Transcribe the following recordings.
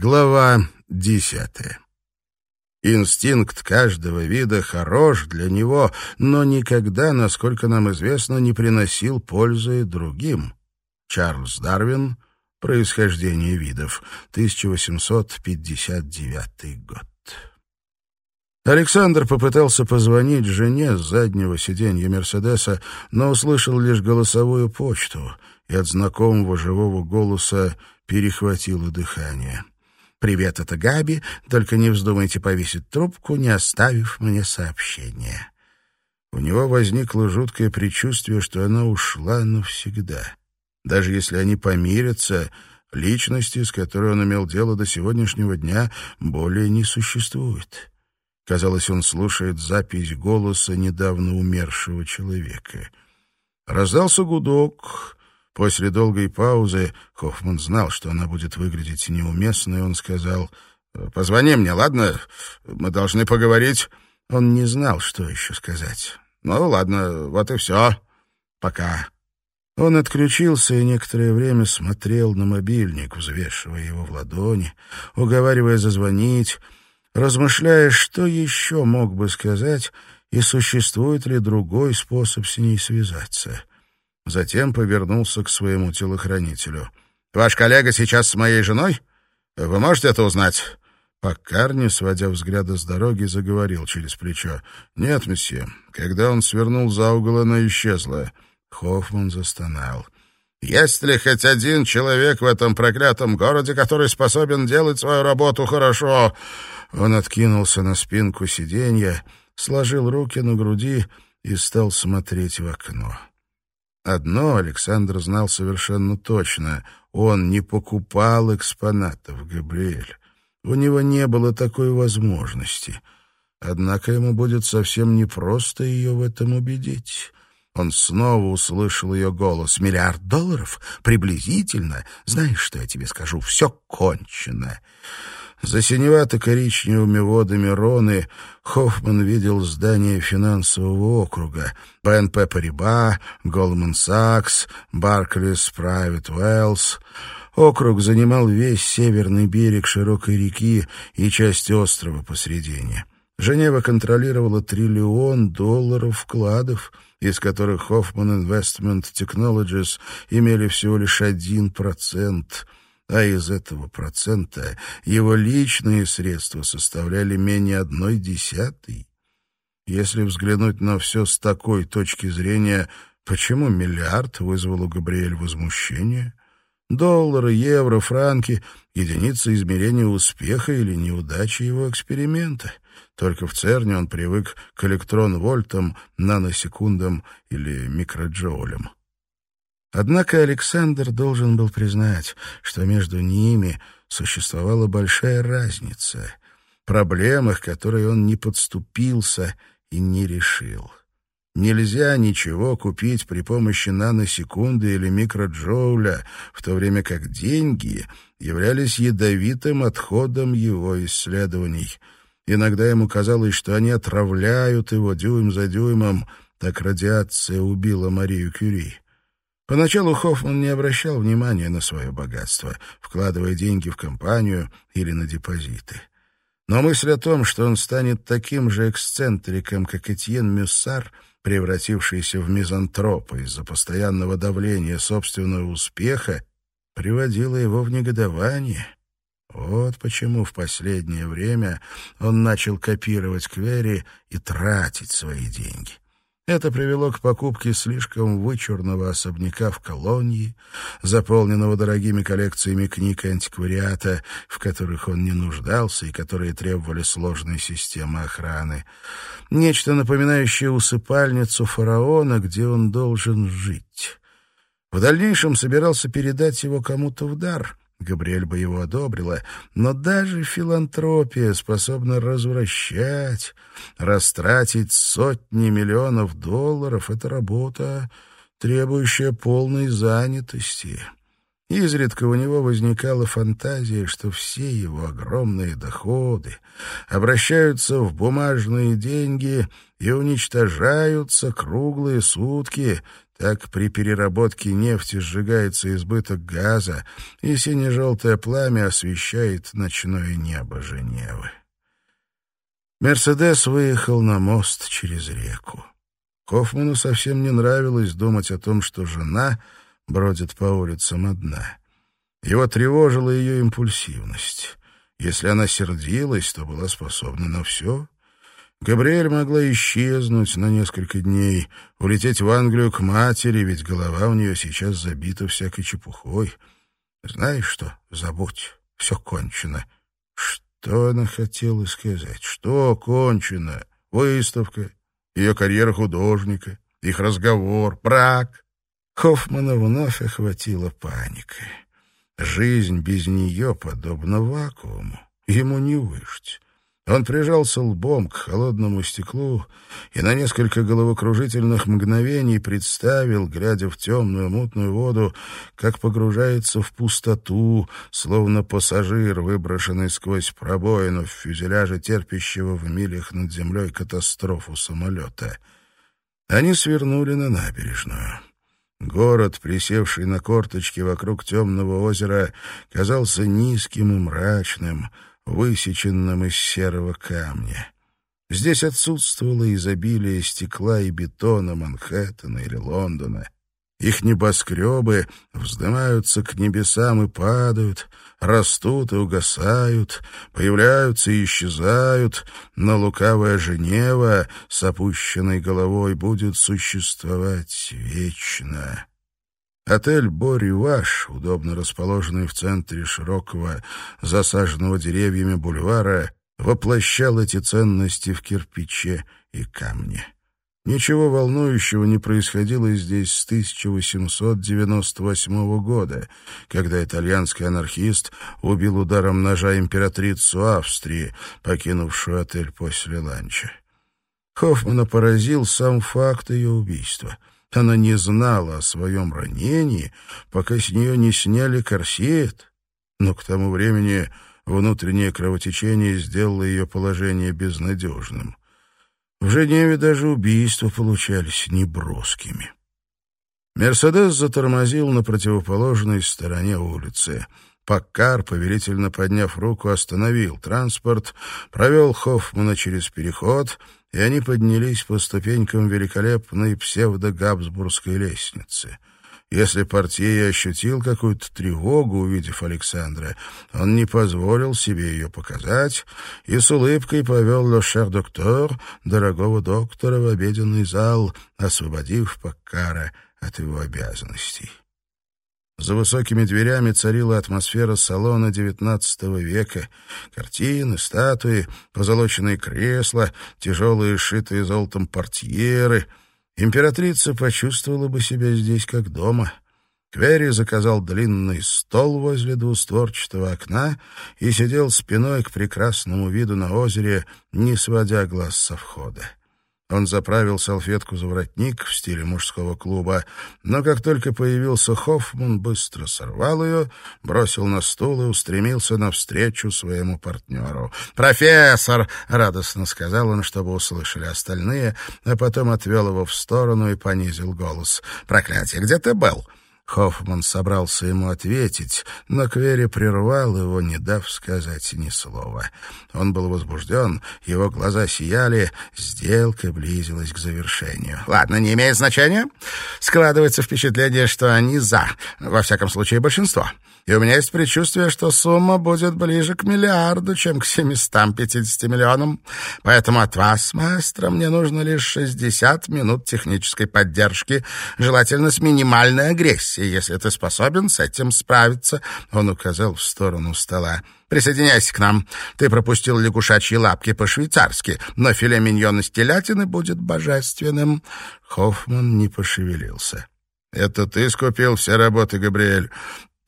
Глава десятая. Инстинкт каждого вида хорош для него, но никогда, насколько нам известно, не приносил пользы другим. Чарльз Дарвин «Происхождение видов», 1859 год. Александр попытался позвонить жене с заднего сиденья «Мерседеса», но услышал лишь голосовую почту, и от знакомого живого голоса перехватило дыхание. «Привет, это Габи. Только не вздумайте повесить трубку, не оставив мне сообщения». У него возникло жуткое предчувствие, что она ушла навсегда. Даже если они помирятся, личности, с которой он имел дело до сегодняшнего дня, более не существует. Казалось, он слушает запись голоса недавно умершего человека. Раздался гудок, После долгой паузы Хоффман знал, что она будет выглядеть неуместно, и он сказал, «Позвони мне, ладно? Мы должны поговорить». Он не знал, что еще сказать. «Ну, ладно, вот и все. Пока». Он отключился и некоторое время смотрел на мобильник, взвешивая его в ладони, уговаривая зазвонить, размышляя, что еще мог бы сказать и существует ли другой способ с ней связаться. Затем повернулся к своему телохранителю. «Ваш коллега сейчас с моей женой? Вы можете это узнать?» Паккарни, сводя взгляды с дороги, заговорил через плечо. «Нет, месье. Когда он свернул за угол, она исчезла». Хоффман застонал. «Есть ли хоть один человек в этом проклятом городе, который способен делать свою работу хорошо?» Он откинулся на спинку сиденья, сложил руки на груди и стал смотреть в окно. Одно Александр знал совершенно точно. Он не покупал экспонатов, Габриэль. У него не было такой возможности. Однако ему будет совсем непросто ее в этом убедить. Он снова услышал ее голос. «Миллиард долларов? Приблизительно? Знаешь, что я тебе скажу? Все кончено». За синевато-коричневыми водами Роны Хоффман видел здание финансового округа, БНП Париба, Голдман Сакс, Барклис Прайвет Уэллс. Округ занимал весь северный берег широкой реки и часть острова посредине. Женева контролировала триллион долларов вкладов, из которых Hoffman Investment Technologies имели всего лишь один процент — а из этого процента его личные средства составляли менее одной десятой. Если взглянуть на все с такой точки зрения, почему миллиард вызвал у Габриэль возмущение? Доллары, евро, франки — единицы измерения успеха или неудачи его эксперимента. Только в ЦЕРНе он привык к электрон-вольтам, наносекундам или микроджоулям. Однако Александр должен был признать, что между ними существовала большая разница, проблемах, которые он не подступился и не решил. Нельзя ничего купить при помощи наносекунды или микроджоуля, в то время как деньги являлись ядовитым отходом его исследований. Иногда ему казалось, что они отравляют его дюйм за дюймом, так радиация убила Марию Кюри. Поначалу Хоффман не обращал внимания на свое богатство, вкладывая деньги в компанию или на депозиты. Но мысль о том, что он станет таким же эксцентриком, как Этьен Мюссар, превратившийся в мизантропа из-за постоянного давления собственного успеха, приводила его в негодование. Вот почему в последнее время он начал копировать Квери и тратить свои деньги. Это привело к покупке слишком вычурного особняка в колонии, заполненного дорогими коллекциями книг антиквариата, в которых он не нуждался и которые требовали сложной системы охраны. Нечто напоминающее усыпальницу фараона, где он должен жить. В дальнейшем собирался передать его кому-то в дар — Габриэль бы его одобрила, но даже филантропия способна развращать, растратить сотни миллионов долларов — это работа, требующая полной занятости. Изредка у него возникала фантазия, что все его огромные доходы обращаются в бумажные деньги и уничтожаются круглые сутки, Так при переработке нефти сжигается избыток газа, и сине-желтое пламя освещает ночное небо Женевы. Мерседес выехал на мост через реку. Хоффману совсем не нравилось думать о том, что жена бродит по улицам одна. Его тревожила ее импульсивность. Если она сердилась, то была способна на все. Габриэль могла исчезнуть на несколько дней, улететь в Англию к матери, ведь голова у нее сейчас забита всякой чепухой. Знаешь что? Забудь. Все кончено. Что она хотела сказать? Что кончено? Выставка, ее карьера художника, их разговор, брак. Хоффмана вновь охватила паника. Жизнь без нее подобна вакууму. Ему не выжить. Он прижался лбом к холодному стеклу и на несколько головокружительных мгновений представил, глядя в темную мутную воду, как погружается в пустоту, словно пассажир, выброшенный сквозь пробоину в фюзеляже терпящего в милях над землей катастрофу самолета. Они свернули на набережную. Город, присевший на корточки вокруг темного озера, казался низким и мрачным — высеченном из серого камня. Здесь отсутствовало изобилие стекла и бетона Манхэттена или Лондона. Их небоскребы вздымаются к небесам и падают, растут и угасают, появляются и исчезают, но лукавая Женева с опущенной головой будет существовать вечно. Отель «Бори-Ваш», удобно расположенный в центре широкого, засаженного деревьями бульвара, воплощал эти ценности в кирпиче и камне. Ничего волнующего не происходило здесь с 1898 года, когда итальянский анархист убил ударом ножа императрицу Австрии, покинувшую отель после ланча. Хоффмана поразил сам факт ее убийства — она не знала о своем ранении, пока с нее не сняли корсет, но к тому времени внутреннее кровотечение сделало ее положение безнадежным. В Женеве даже убийства получались неброскими. Мерседес затормозил на противоположной стороне улицы. Паккар, повелительно подняв руку, остановил транспорт, провел Хоффмана через переход — и они поднялись по ступенькам великолепной псевдо-габсбургской лестницы. Если портье ощутил какую-то тревогу, увидев Александра, он не позволил себе ее показать и с улыбкой повел Ле Шер-доктор, дорогого доктора, в обеденный зал, освободив Паккара от его обязанностей. За высокими дверями царила атмосфера салона XIX века. Картины, статуи, позолоченные кресла, тяжелые сшитые золотом портьеры. Императрица почувствовала бы себя здесь как дома. Квери заказал длинный стол возле двустворчатого окна и сидел спиной к прекрасному виду на озере, не сводя глаз со входа. Он заправил салфетку за воротник в стиле мужского клуба, но как только появился Хоффман, быстро сорвал ее, бросил на стул и устремился навстречу своему партнеру. «Профессор!» — радостно сказал он, чтобы услышали остальные, а потом отвел его в сторону и понизил голос. «Проклятие! Где ты был?» Хоффман собрался ему ответить, но Квери прервал его, не дав сказать ни слова. Он был возбужден, его глаза сияли, сделка близилась к завершению. «Ладно, не имеет значения. Складывается впечатление, что они «за», во всяком случае большинство и у меня есть предчувствие, что сумма будет ближе к миллиарду, чем к 750 миллионам. Поэтому от вас, маэстро, мне нужно лишь 60 минут технической поддержки, желательно с минимальной агрессией, если ты способен с этим справиться». Он указал в сторону стола. Присоединяйся к нам. Ты пропустил лягушачьи лапки по-швейцарски, но филе миньона с телятины будет божественным». Хоффман не пошевелился. «Это ты скупил все работы, Габриэль?»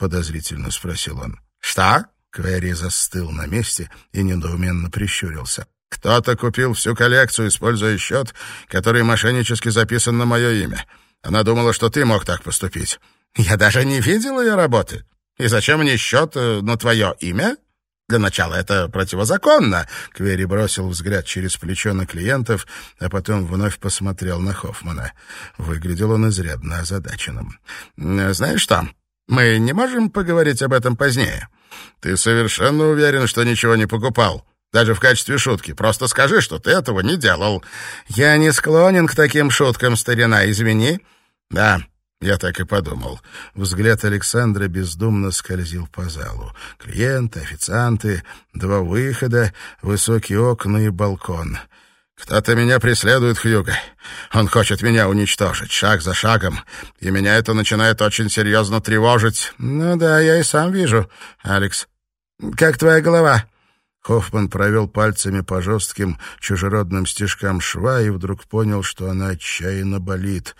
Подозрительно спросил он. «Что?» — Квери застыл на месте и недоуменно прищурился. «Кто-то купил всю коллекцию, используя счет, который мошеннически записан на мое имя. Она думала, что ты мог так поступить. Я даже не видел ее работы. И зачем мне счет э, на твое имя?» Для начала это противозаконно. Квери бросил взгляд через плечо на клиентов, а потом вновь посмотрел на Хоффмана. Выглядел он изрядно озадаченным. «Знаешь что, мы не можем поговорить об этом позднее? Ты совершенно уверен, что ничего не покупал?» Даже в качестве шутки. Просто скажи, что ты этого не делал. Я не склонен к таким шуткам, старина, извини. Да, я так и подумал. Взгляд Александра бездумно скользил по залу. Клиенты, официанты, два выхода, высокие окна и балкон. Кто-то меня преследует, Хьюго. Он хочет меня уничтожить, шаг за шагом, и меня это начинает очень серьезно тревожить. Ну да, я и сам вижу, Алекс. Как твоя голова? Хоффман провел пальцами по жестким чужеродным стежкам шва и вдруг понял, что она отчаянно болит.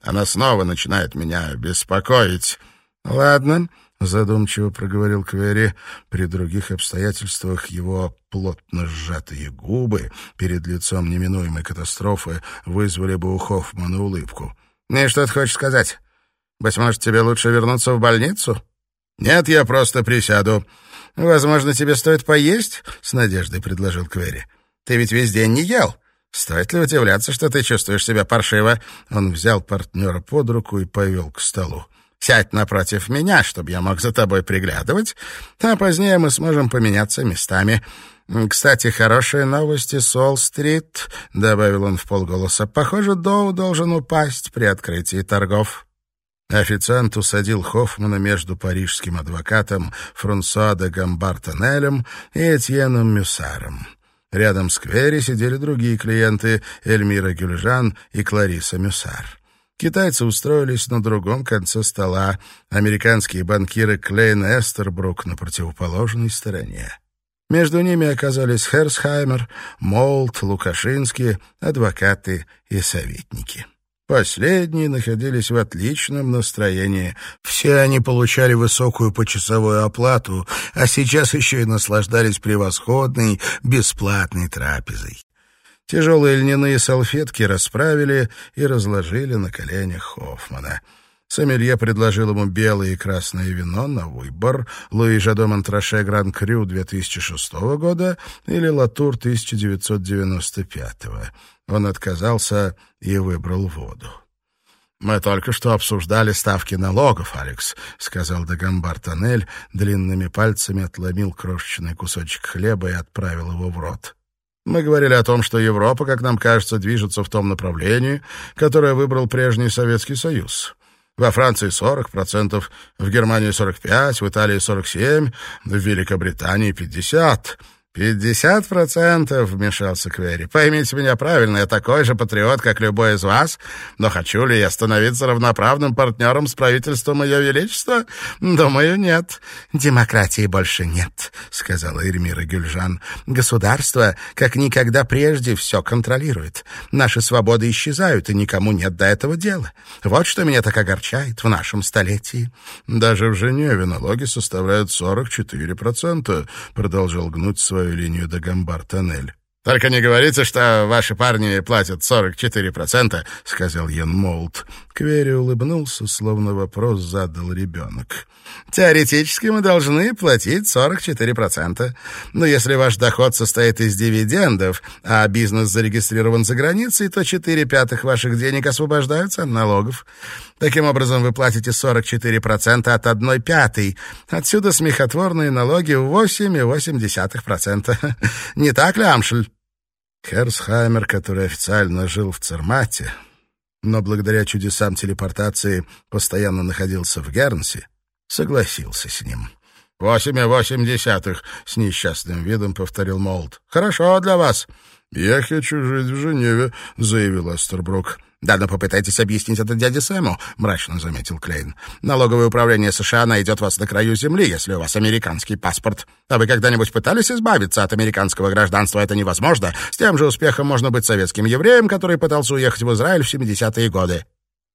Она снова начинает меня беспокоить. «Ладно», — задумчиво проговорил Квери. При других обстоятельствах его плотно сжатые губы перед лицом неминуемой катастрофы вызвали бы у Хоффмана улыбку. «И что ты хочешь сказать? Быть может, тебе лучше вернуться в больницу?» «Нет, я просто присяду». «Возможно, тебе стоит поесть?» — с надеждой предложил Квери. «Ты ведь весь день не ел. Стоит ли удивляться, что ты чувствуешь себя паршиво?» Он взял партнера под руку и повел к столу. «Сядь напротив меня, чтобы я мог за тобой приглядывать, а позднее мы сможем поменяться местами». «Кстати, хорошие новости, Солл-стрит», — добавил он в полголоса. «Похоже, Доу должен упасть при открытии торгов». Официант усадил Хоффмана между парижским адвокатом Франсуа де Гамбартонелем и Этьеном Мюсаром. Рядом с Квери сидели другие клиенты Эльмира Гюльжан и Клариса Мюсар. Китайцы устроились на другом конце стола, американские банкиры Клейн Эстербрук на противоположной стороне. Между ними оказались Херсхаймер, Молт, Лукашинский, адвокаты и советники. Последние находились в отличном настроении. Все они получали высокую почасовую оплату, а сейчас еще и наслаждались превосходной бесплатной трапезой. Тяжелые льняные салфетки расправили и разложили на коленях Хоффмана. Сомелье предложил ему белое и красное вино на выбор, Луи Жадо Монтраше Гран Крю 2006 года или Латур 1995 года. Он отказался и выбрал воду. «Мы только что обсуждали ставки налогов, Алекс», — сказал Дагамбар Тоннель, длинными пальцами отломил крошечный кусочек хлеба и отправил его в рот. «Мы говорили о том, что Европа, как нам кажется, движется в том направлении, которое выбрал прежний Советский Союз». Во Франции 40%, в Германии 45%, в Италии 47%, в Великобритании 50%. «Пятьдесят процентов», — вмешался Квери. «Поймите меня правильно, я такой же патриот, как любой из вас, но хочу ли я становиться равноправным партнером с правительством Ее Величества? Думаю, нет». «Демократии больше нет», — сказала Эрмира Гюльжан. «Государство, как никогда прежде, все контролирует. Наши свободы исчезают, и никому нет до этого дела. Вот что меня так огорчает в нашем столетии». «Даже в Женеве налоги составляют сорок четыре процента», — продолжал гнуть свою свою линию до Гамбар-тоннель. «Только не говорите, что ваши парни платят 44%, — сказал Йен Молт. Квери улыбнулся, словно вопрос задал ребенок. «Теоретически мы должны платить 44%. Но если ваш доход состоит из дивидендов, а бизнес зарегистрирован за границей, то 4 пятых ваших денег освобождаются от налогов. Таким образом, вы платите 44% от 1 пятой. Отсюда смехотворные налоги в 8,8%. Не так ли, Амшль?» Херсхаймер, который официально жил в Цермате, но благодаря чудесам телепортации постоянно находился в Гернси, согласился с ним. «Восемь и восемь десятых», — с несчастным видом повторил Молд. «Хорошо для вас». «Я хочу жить в Женеве», — заявил Астербрук. «Да, но попытайтесь объяснить это дяде Сэму», — мрачно заметил Клейн. «Налоговое управление США найдет вас на краю земли, если у вас американский паспорт. А вы когда-нибудь пытались избавиться от американского гражданства? Это невозможно. С тем же успехом можно быть советским евреем, который пытался уехать в Израиль в 70-е годы».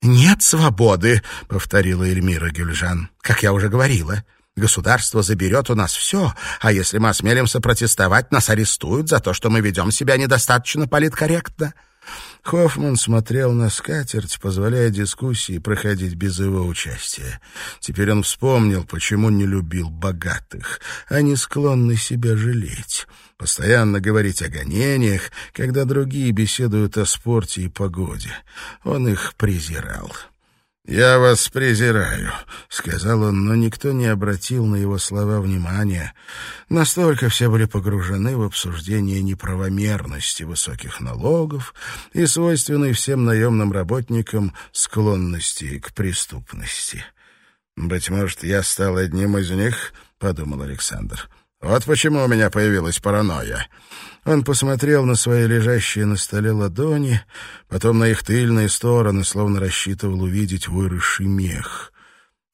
«Нет свободы», — повторила Эльмира Гюльжан. «Как я уже говорила». Государство заберет у нас все, а если мы осмелимся протестовать, нас арестуют за то, что мы ведем себя недостаточно политкорректно. Хоффман смотрел на скатерть, позволяя дискуссии проходить без его участия. Теперь он вспомнил, почему не любил богатых. Они склонны себя жалеть. Постоянно говорить о гонениях, когда другие беседуют о спорте и погоде. Он их презирал. «Я вас презираю», — сказал он, но никто не обратил на его слова внимания. Настолько все были погружены в обсуждение неправомерности высоких налогов и свойственной всем наемным работникам склонности к преступности. «Быть может, я стал одним из них», — подумал Александр. «Вот почему у меня появилась паранойя». Он посмотрел на свои лежащие на столе ладони, потом на их тыльные стороны, словно рассчитывал увидеть выросший мех.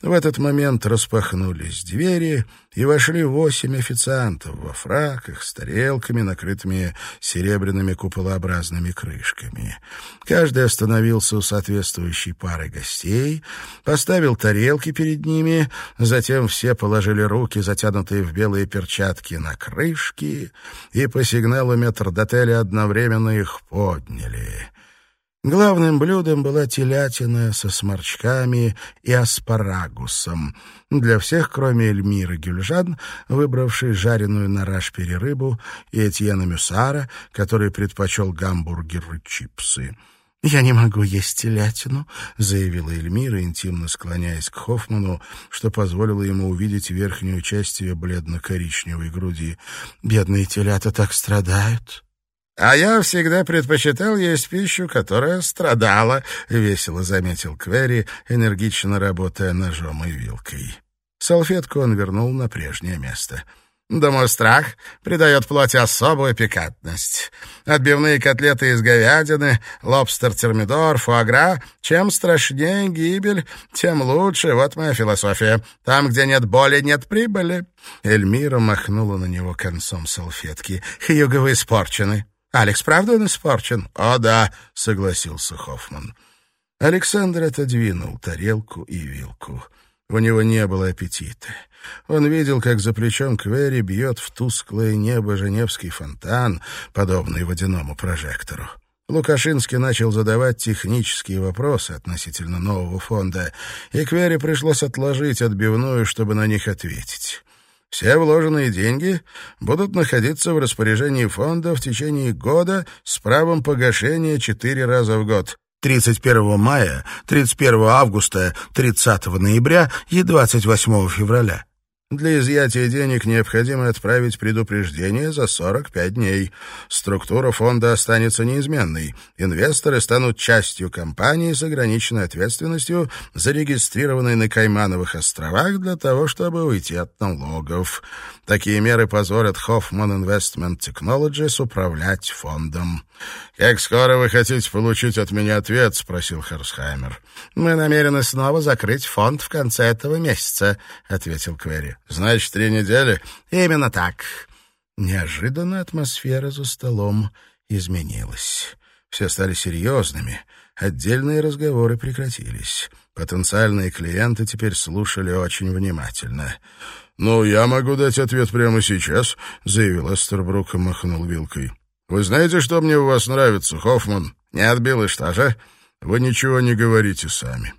В этот момент распахнулись двери, и вошли восемь официантов во фраках с тарелками, накрытыми серебряными куполообразными крышками. Каждый остановился у соответствующей пары гостей, поставил тарелки перед ними, затем все положили руки, затянутые в белые перчатки, на крышки, и по сигналу метрдотеля одновременно их подняли. Главным блюдом была телятина со сморчками и аспарагусом. Для всех, кроме Эльмиры Гюльжан, выбравшей жареную на рашпере рыбу, и Этьена Мюсара, который предпочел гамбургеры чипсы. «Я не могу есть телятину», — заявила Эльмира, интимно склоняясь к Хоффману, что позволило ему увидеть верхнюю часть ее бледно-коричневой груди. «Бедные телята так страдают». «А я всегда предпочитал есть пищу, которая страдала», — весело заметил Квери, энергично работая ножом и вилкой. Салфетку он вернул на прежнее место. «Думаю, страх придает плоти особую пикантность. Отбивные котлеты из говядины, лобстер-термидор, фуагра. Чем страшнее гибель, тем лучше. Вот моя философия. Там, где нет боли, нет прибыли». Эльмира махнула на него концом салфетки. «Юго испорчены». Алекс, правда он испорчен? О, да, согласился Хоффман. Александр отодвинул тарелку и вилку. У него не было аппетита. Он видел, как за плечом Квери бьет в тусклое небо Женевский фонтан, подобный водяному прожектору. Лукашинский начал задавать технические вопросы относительно нового фонда, и Квери пришлось отложить отбивную, чтобы на них ответить. Все вложенные деньги будут находиться в распоряжении фонда в течение года с правом погашения четыре раза в год. 31 мая, 31 августа, 30 ноября и 28 февраля. Для изъятия денег необходимо отправить предупреждение за 45 дней. Структура фонда останется неизменной. Инвесторы станут частью компании с ограниченной ответственностью, зарегистрированной на Каймановых островах для того, чтобы уйти от налогов. Такие меры позволят Hoffman Investment Technologies управлять фондом. «Как скоро вы хотите получить от меня ответ?» — спросил Херсхаймер. «Мы намерены снова закрыть фонд в конце этого месяца», — ответил Квери. «Значит, три недели?» «Именно так». Неожиданно атмосфера за столом изменилась. Все стали серьезными. Отдельные разговоры прекратились. Потенциальные клиенты теперь слушали очень внимательно. «Ну, я могу дать ответ прямо сейчас», — заявил Эстербрук и махнул вилкой. «Вы знаете, что мне у вас нравится, Хоффман? Не отбил и что же? Вы ничего не говорите сами.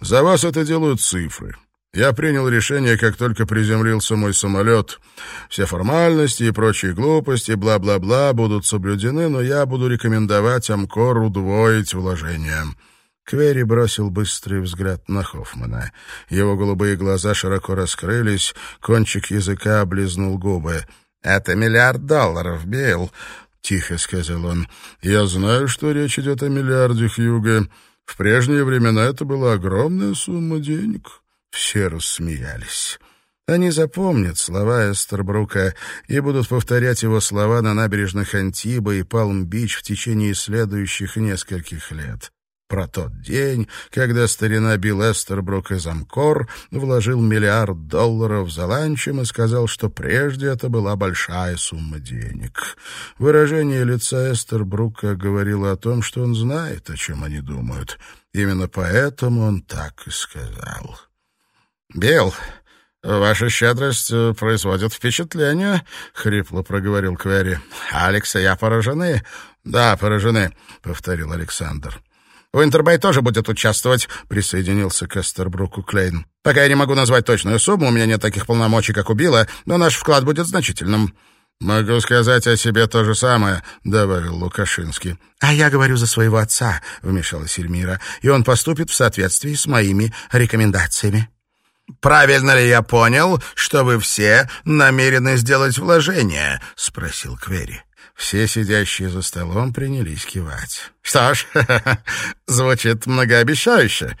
За вас это делают цифры. Я принял решение, как только приземлился мой самолет. Все формальности и прочие глупости, бла-бла-бла, будут соблюдены, но я буду рекомендовать Амкор удвоить вложения». Квери бросил быстрый взгляд на Хоффмана. Его голубые глаза широко раскрылись, кончик языка облизнул губы. «Это миллиард долларов, Билл», — тихо сказал он. «Я знаю, что речь идет о миллиарде, Хьюга. В прежние времена это была огромная сумма денег». Все рассмеялись. Они запомнят слова Эстербрука и будут повторять его слова на набережных Антиба и Палм-Бич в течение следующих нескольких лет про тот день, когда старина Билл Эстербрук из Амкор вложил миллиард долларов за ланчем и сказал, что прежде это была большая сумма денег. Выражение лица Эстербрука говорило о том, что он знает, о чем они думают. Именно поэтому он так и сказал. «Билл, «Ваша щедрость э, производит впечатление», — хрипло проговорил Квери. «Алекс я поражены». «Да, поражены», — повторил Александр. «Уинтербей тоже будет участвовать», — присоединился к Эстербруку Клейн. «Пока я не могу назвать точную сумму, у меня нет таких полномочий, как у Билла, но наш вклад будет значительным». «Могу сказать о себе то же самое», — добавил Лукашинский. «А я говорю за своего отца», — вмешалась Эльмира, «и он поступит в соответствии с моими рекомендациями». «Правильно ли я понял, что вы все намерены сделать вложение?» — спросил Квери. Все сидящие за столом принялись кивать. «Что ж, звучит многообещающе.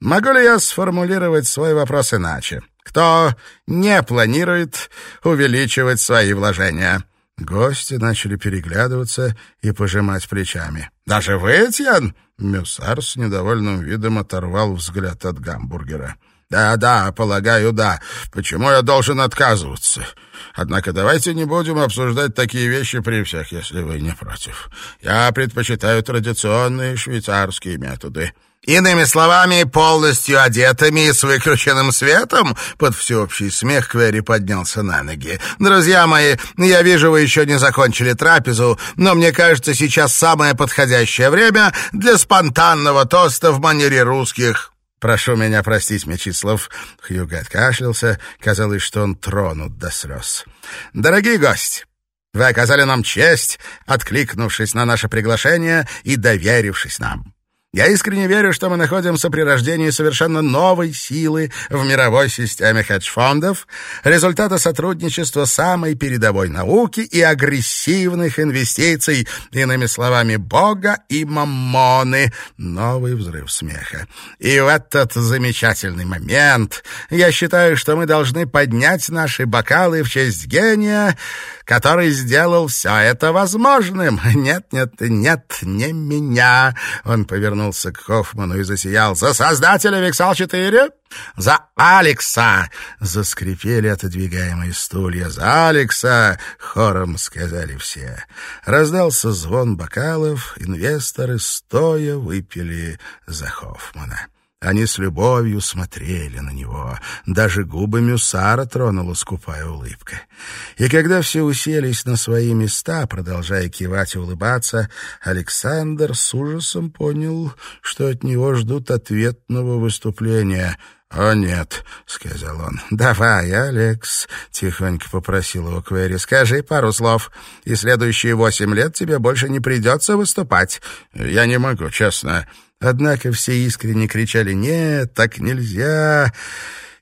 Могу ли я сформулировать свой вопрос иначе? Кто не планирует увеличивать свои вложения?» Гости начали переглядываться и пожимать плечами. «Даже вы, Этьен?» Мюссар с недовольным видом оторвал взгляд от гамбургера. «Да-да, полагаю, да. Почему я должен отказываться? Однако давайте не будем обсуждать такие вещи при всех, если вы не против. Я предпочитаю традиционные швейцарские методы». Иными словами, полностью одетыми и с выключенным светом, под всеобщий смех Квери поднялся на ноги. Друзья мои, я вижу, вы еще не закончили трапезу, но мне кажется, сейчас самое подходящее время для спонтанного тоста в манере русских. Прошу меня простить, Мечислав. Хьюго откашлялся. Казалось, что он тронут до слез. Дорогие гости, вы оказали нам честь, откликнувшись на наше приглашение и доверившись нам. Я искренне верю, что мы находимся при рождении совершенно новой силы в мировой системе хедж-фондов, результата сотрудничества самой передовой науки и агрессивных инвестиций, иными словами, Бога и Маммоны. Новый взрыв смеха. И в этот замечательный момент я считаю, что мы должны поднять наши бокалы в честь гения, который сделал все это возможным. Нет, нет, нет, не меня. Он повернулся к Хоффману и засиял. За создателя Виксал-4? За Алекса! Заскрипели отодвигаемые стулья. За Алекса! Хором сказали все. Раздался звон бокалов. Инвесторы стоя выпили за Хоффмана. Они с любовью смотрели на него. Даже губы Мюсара тронула скупая улыбка. И когда все уселись на свои места, продолжая кивать и улыбаться, Александр с ужасом понял, что от него ждут ответного выступления. «О, нет», — сказал он. «Давай, Алекс», — тихонько попросил его Квери, — «скажи пару слов, и следующие восемь лет тебе больше не придется выступать». «Я не могу, честно». Однако все искренне кричали «Нет, так нельзя!»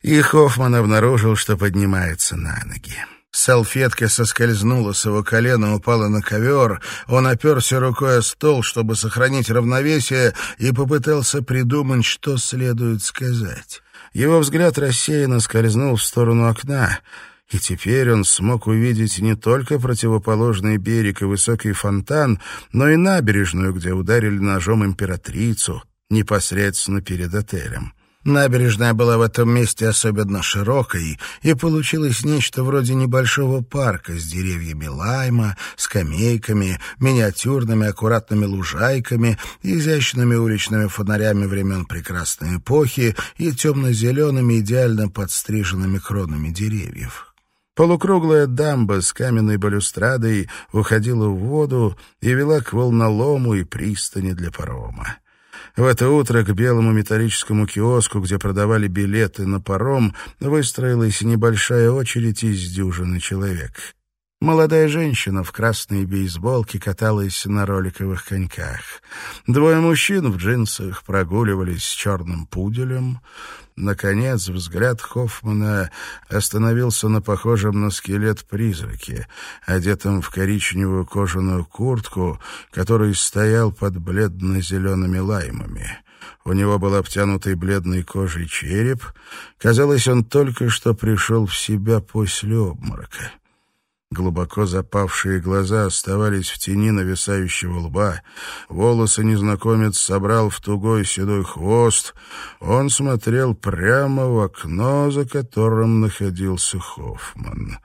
И Хоффман обнаружил, что поднимается на ноги. Салфетка соскользнула с его колена, упала на ковер. Он оперся рукой о стол, чтобы сохранить равновесие, и попытался придумать, что следует сказать. Его взгляд рассеянно скользнул в сторону окна — и теперь он смог увидеть не только противоположный берег и высокий фонтан, но и набережную, где ударили ножом императрицу, непосредственно перед отелем. Набережная была в этом месте особенно широкой, и получилось нечто вроде небольшого парка с деревьями лайма, скамейками, миниатюрными аккуратными лужайками, изящными уличными фонарями времен прекрасной эпохи и темно-зелеными идеально подстриженными кронами деревьев. Полукруглая дамба с каменной балюстрадой уходила в воду и вела к волнолому и пристани для парома. В это утро к белому металлическому киоску, где продавали билеты на паром, выстроилась небольшая очередь из дюжины человек. Молодая женщина в красной бейсболке каталась на роликовых коньках. Двое мужчин в джинсах прогуливались с черным пуделем. Наконец взгляд Хоффмана остановился на похожем на скелет призраке, одетом в коричневую кожаную куртку, который стоял под бледно-зелеными лаймами. У него был обтянутый бледной кожей череп. Казалось, он только что пришел в себя после обморока. Глубоко запавшие глаза оставались в тени нависающего лба. Волосы незнакомец собрал в тугой седой хвост. Он смотрел прямо в окно, за которым находился Хоффман.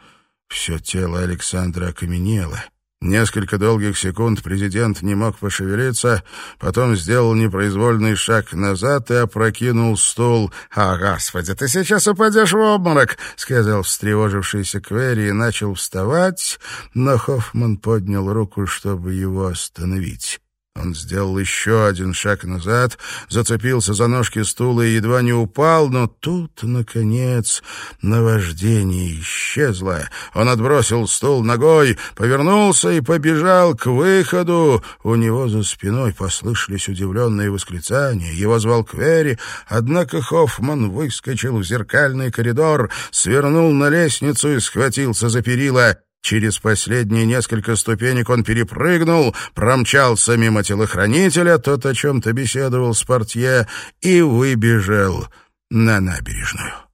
Все тело Александра окаменело. Несколько долгих секунд президент не мог пошевелиться, потом сделал непроизвольный шаг назад и опрокинул стул. «О, Господи, ты сейчас упадешь в обморок!» — сказал встревожившийся Квери и начал вставать, но Хоффман поднял руку, чтобы его остановить. Он сделал еще один шаг назад, зацепился за ножки стула и едва не упал, но тут, наконец, наваждение исчезло. Он отбросил стул ногой, повернулся и побежал к выходу. У него за спиной послышались удивленные восклицания. Его звал Квери, однако Хоффман выскочил в зеркальный коридор, свернул на лестницу и схватился за перила. Через последние несколько ступенек он перепрыгнул, промчался мимо телохранителя, тот о чем-то беседовал с портье, и выбежал на набережную.